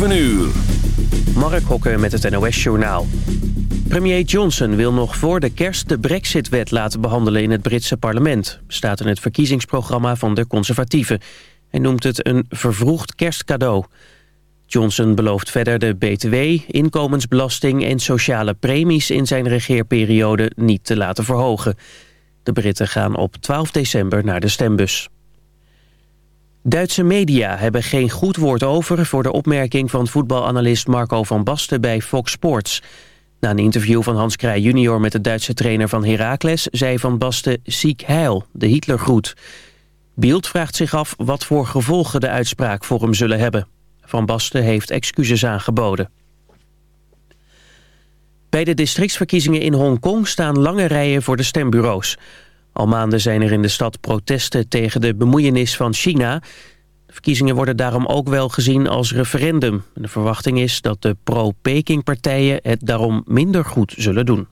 7 uur. Mark Hokken met het NOS-journaal. Premier Johnson wil nog voor de kerst de Brexit-wet laten behandelen in het Britse parlement. Staat in het verkiezingsprogramma van de conservatieven. Hij noemt het een vervroegd kerstcadeau. Johnson belooft verder de btw, inkomensbelasting en sociale premies in zijn regeerperiode niet te laten verhogen. De Britten gaan op 12 december naar de stembus. Duitse media hebben geen goed woord over voor de opmerking van voetbalanalist Marco van Basten bij Fox Sports. Na een interview van Hans Krij junior met de Duitse trainer van Heracles zei Van Basten ziek heil, de Hitlergroet. Bild vraagt zich af wat voor gevolgen de uitspraak voor hem zullen hebben. Van Basten heeft excuses aangeboden. Bij de districtsverkiezingen in Hongkong staan lange rijen voor de stembureaus. Al maanden zijn er in de stad protesten tegen de bemoeienis van China. De verkiezingen worden daarom ook wel gezien als referendum. De verwachting is dat de pro-Peking-partijen het daarom minder goed zullen doen.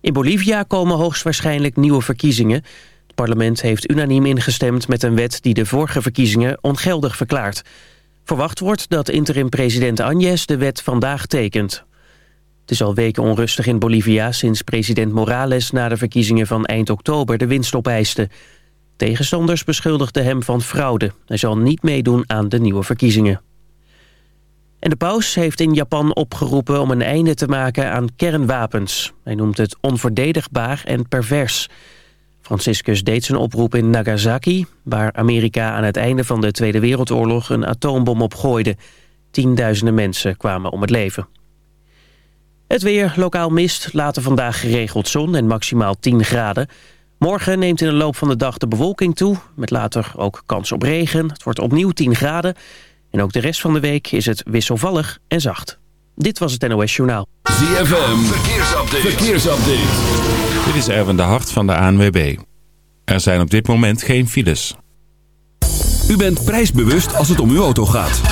In Bolivia komen hoogstwaarschijnlijk nieuwe verkiezingen. Het parlement heeft unaniem ingestemd met een wet die de vorige verkiezingen ongeldig verklaart. Verwacht wordt dat interim-president Agnes de wet vandaag tekent. Is al weken onrustig in Bolivia sinds president Morales na de verkiezingen van eind oktober de winst opeiste. Tegenstanders beschuldigden hem van fraude. Hij zal niet meedoen aan de nieuwe verkiezingen. En de paus heeft in Japan opgeroepen om een einde te maken aan kernwapens. Hij noemt het onverdedigbaar en pervers. Franciscus deed zijn oproep in Nagasaki... waar Amerika aan het einde van de Tweede Wereldoorlog een atoombom opgooide. Tienduizenden mensen kwamen om het leven. Het weer, lokaal mist, later vandaag geregeld zon en maximaal 10 graden. Morgen neemt in de loop van de dag de bewolking toe, met later ook kans op regen. Het wordt opnieuw 10 graden en ook de rest van de week is het wisselvallig en zacht. Dit was het NOS Journaal. ZFM, verkeersupdate. verkeersupdate. Dit is Erwin de Hart van de ANWB. Er zijn op dit moment geen files. U bent prijsbewust als het om uw auto gaat.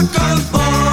Wakker worden. Kom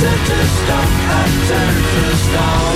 turn to stone, I turn to stone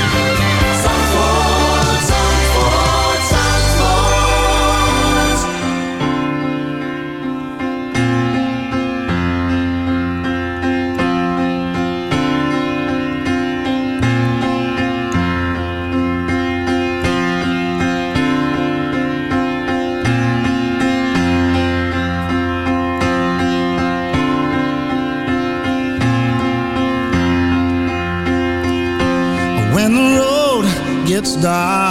daar.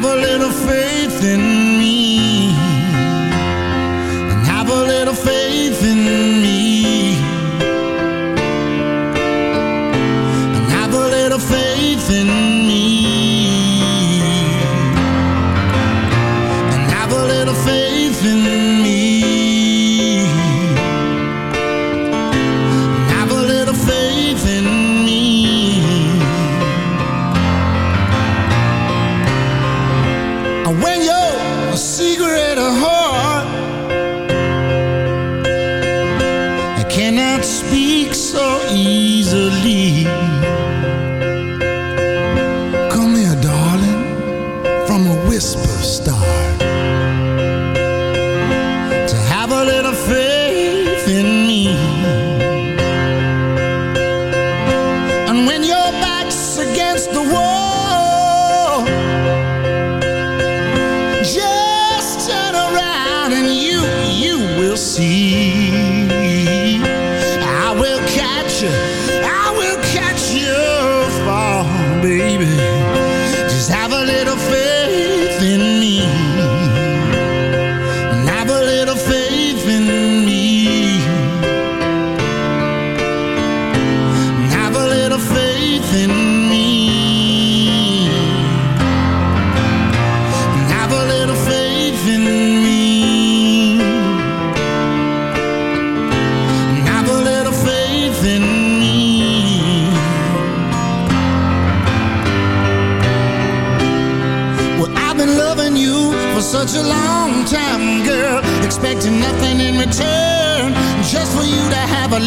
have a little faith in me.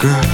girl.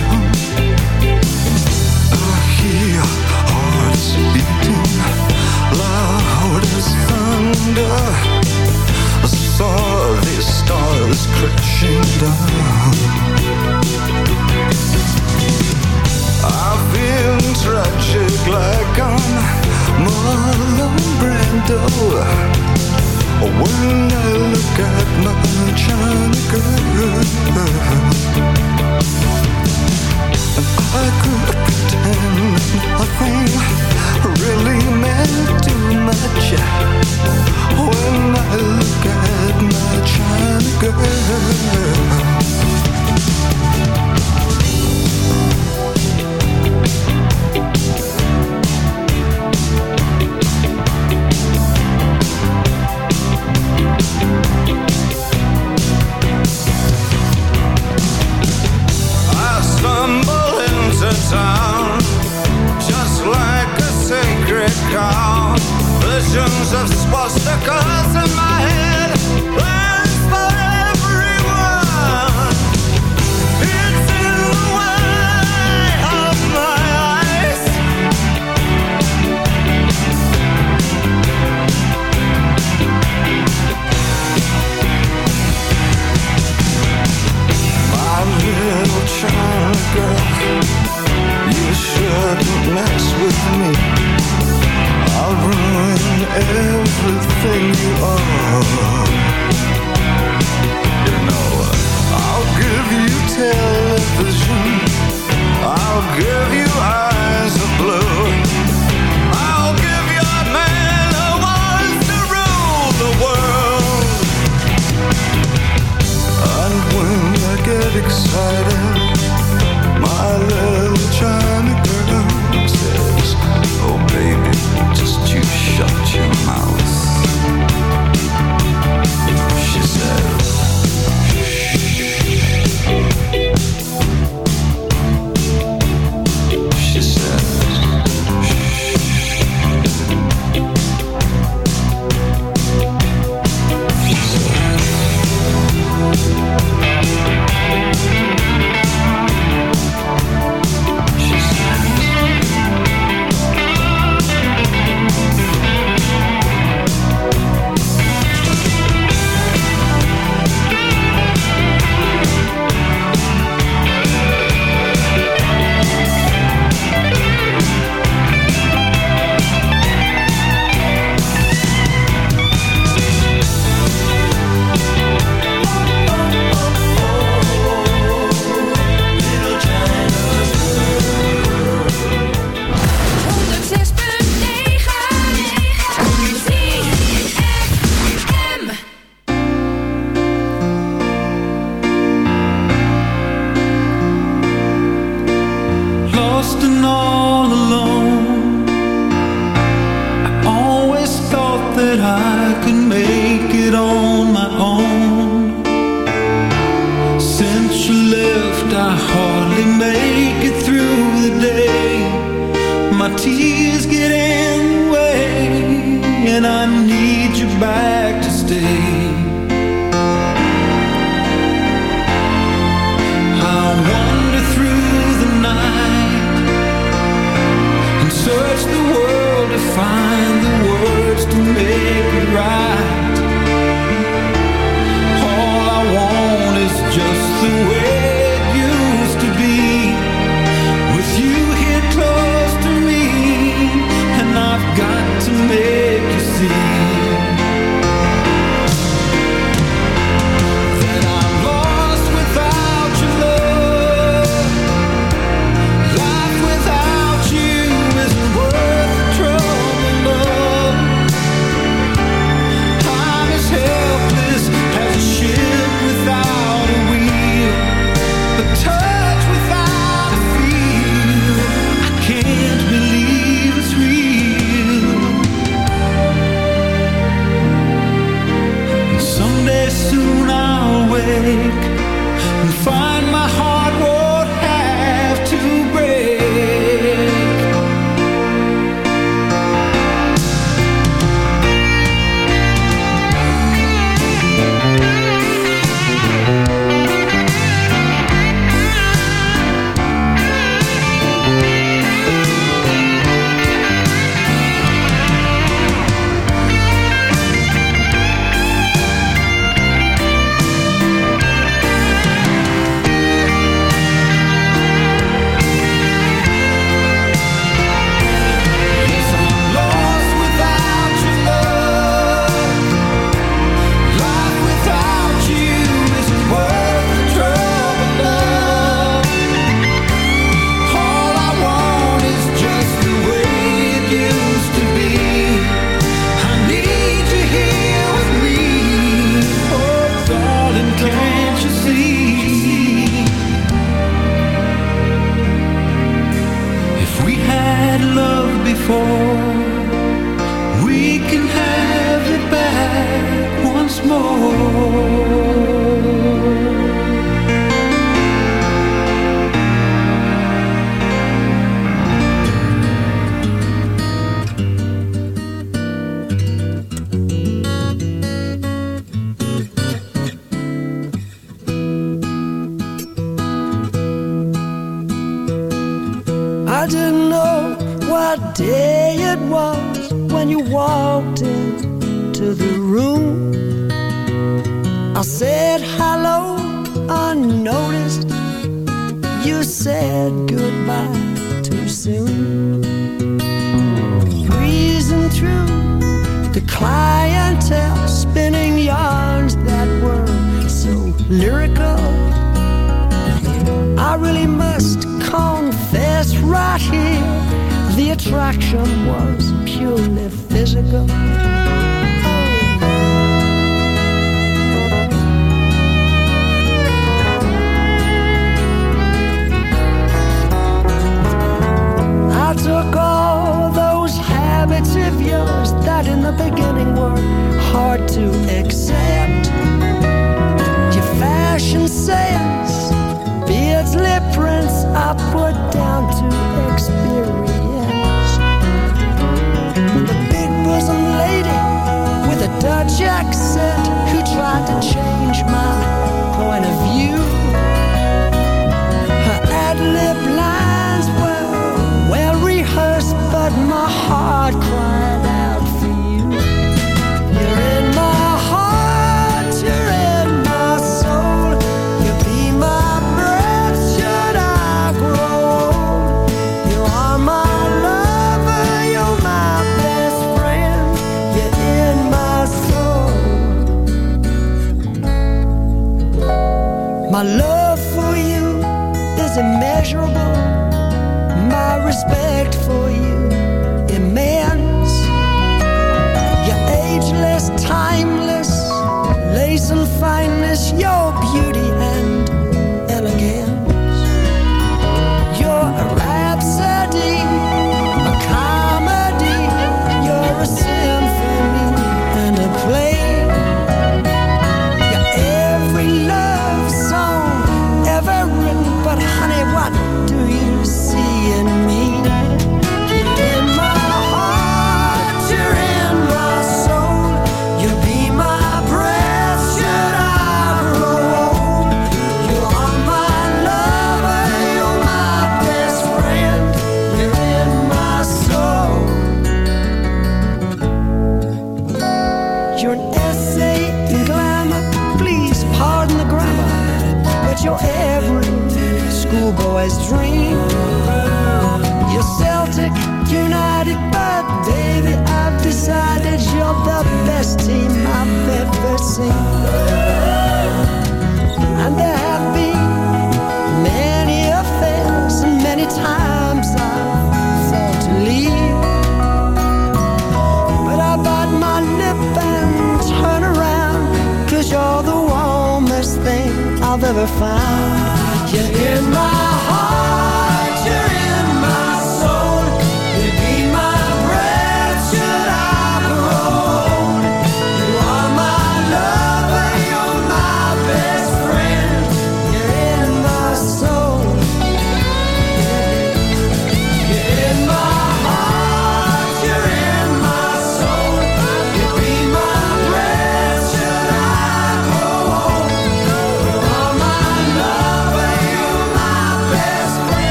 I've ever found. You're in my heart,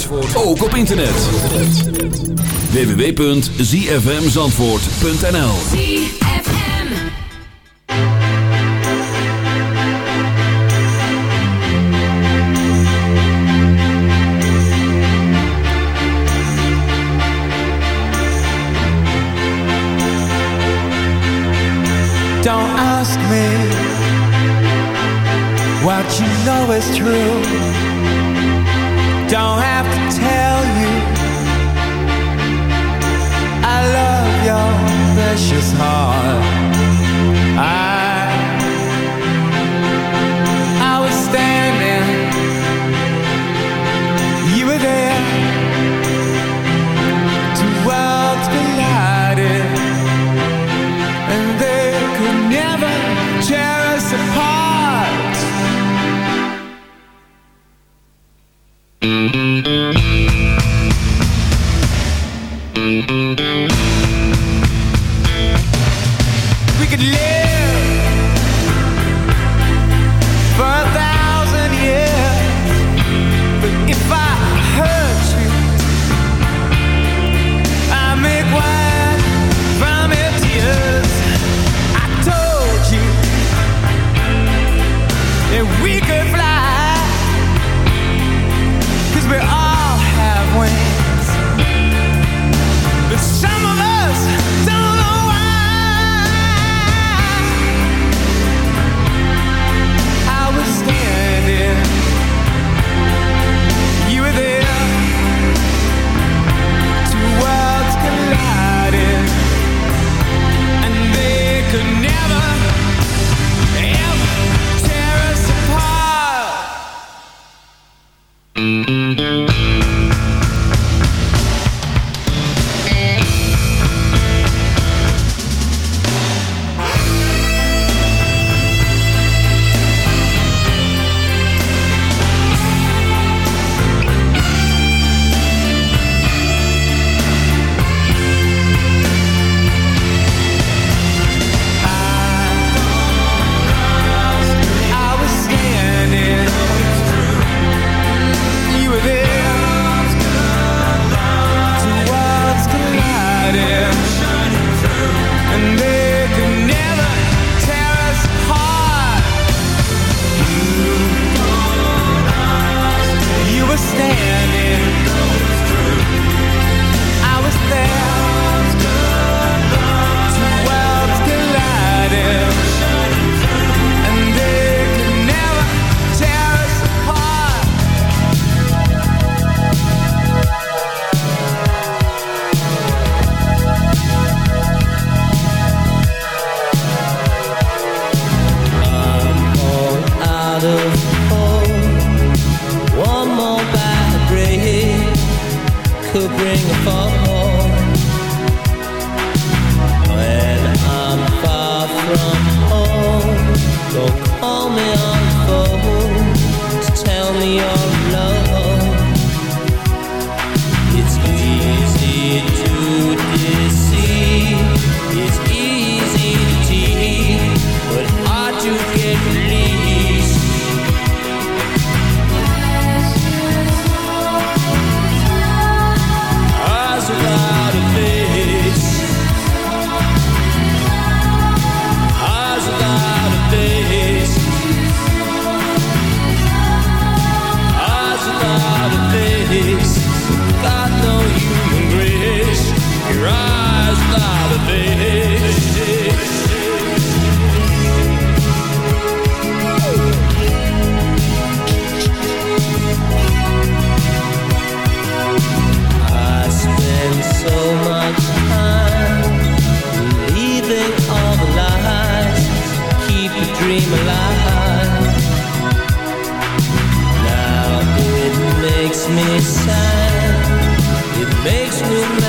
Zandvoort ook op internet. www.zfmzandvoort.nl Don't ask me What you know is true. don't have to tell you. I love your precious heart. me sad. It makes me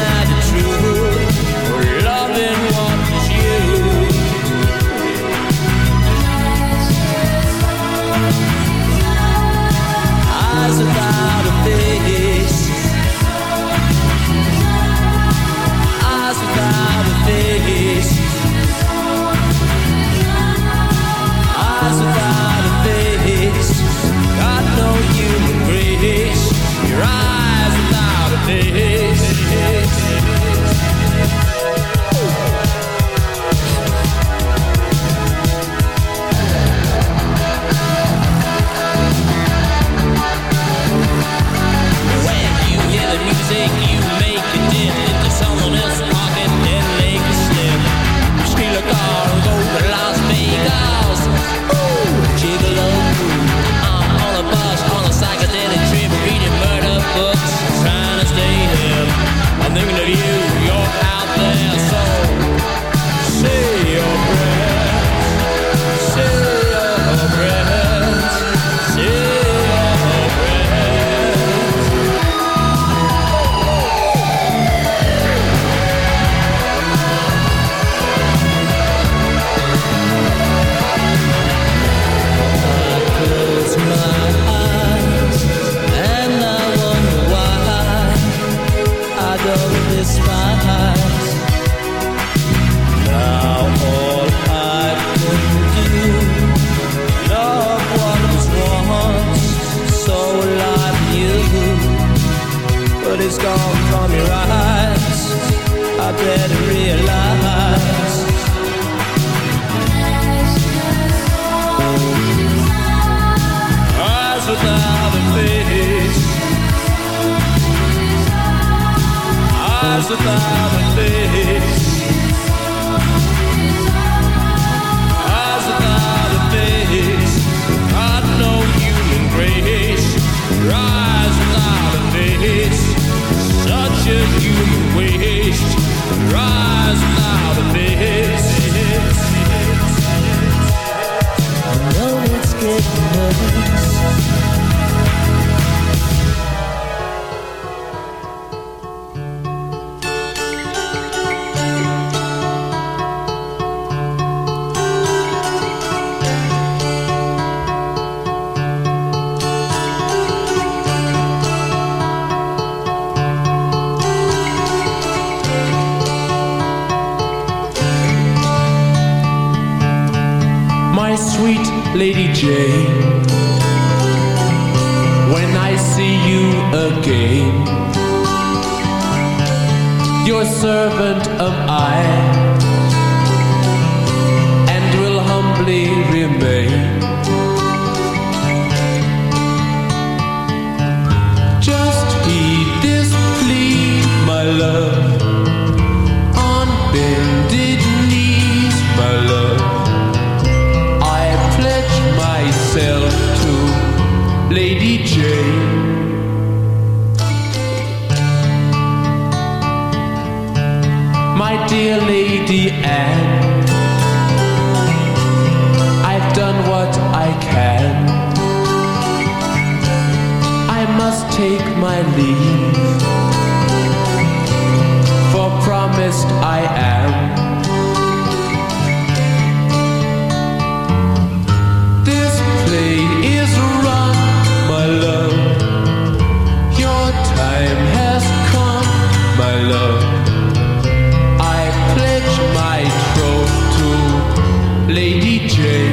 gone from your eyes. I bet take my leave For promised I am. This play is run, my love. Your time has come, my love. I pledge my troth to Lady Jane.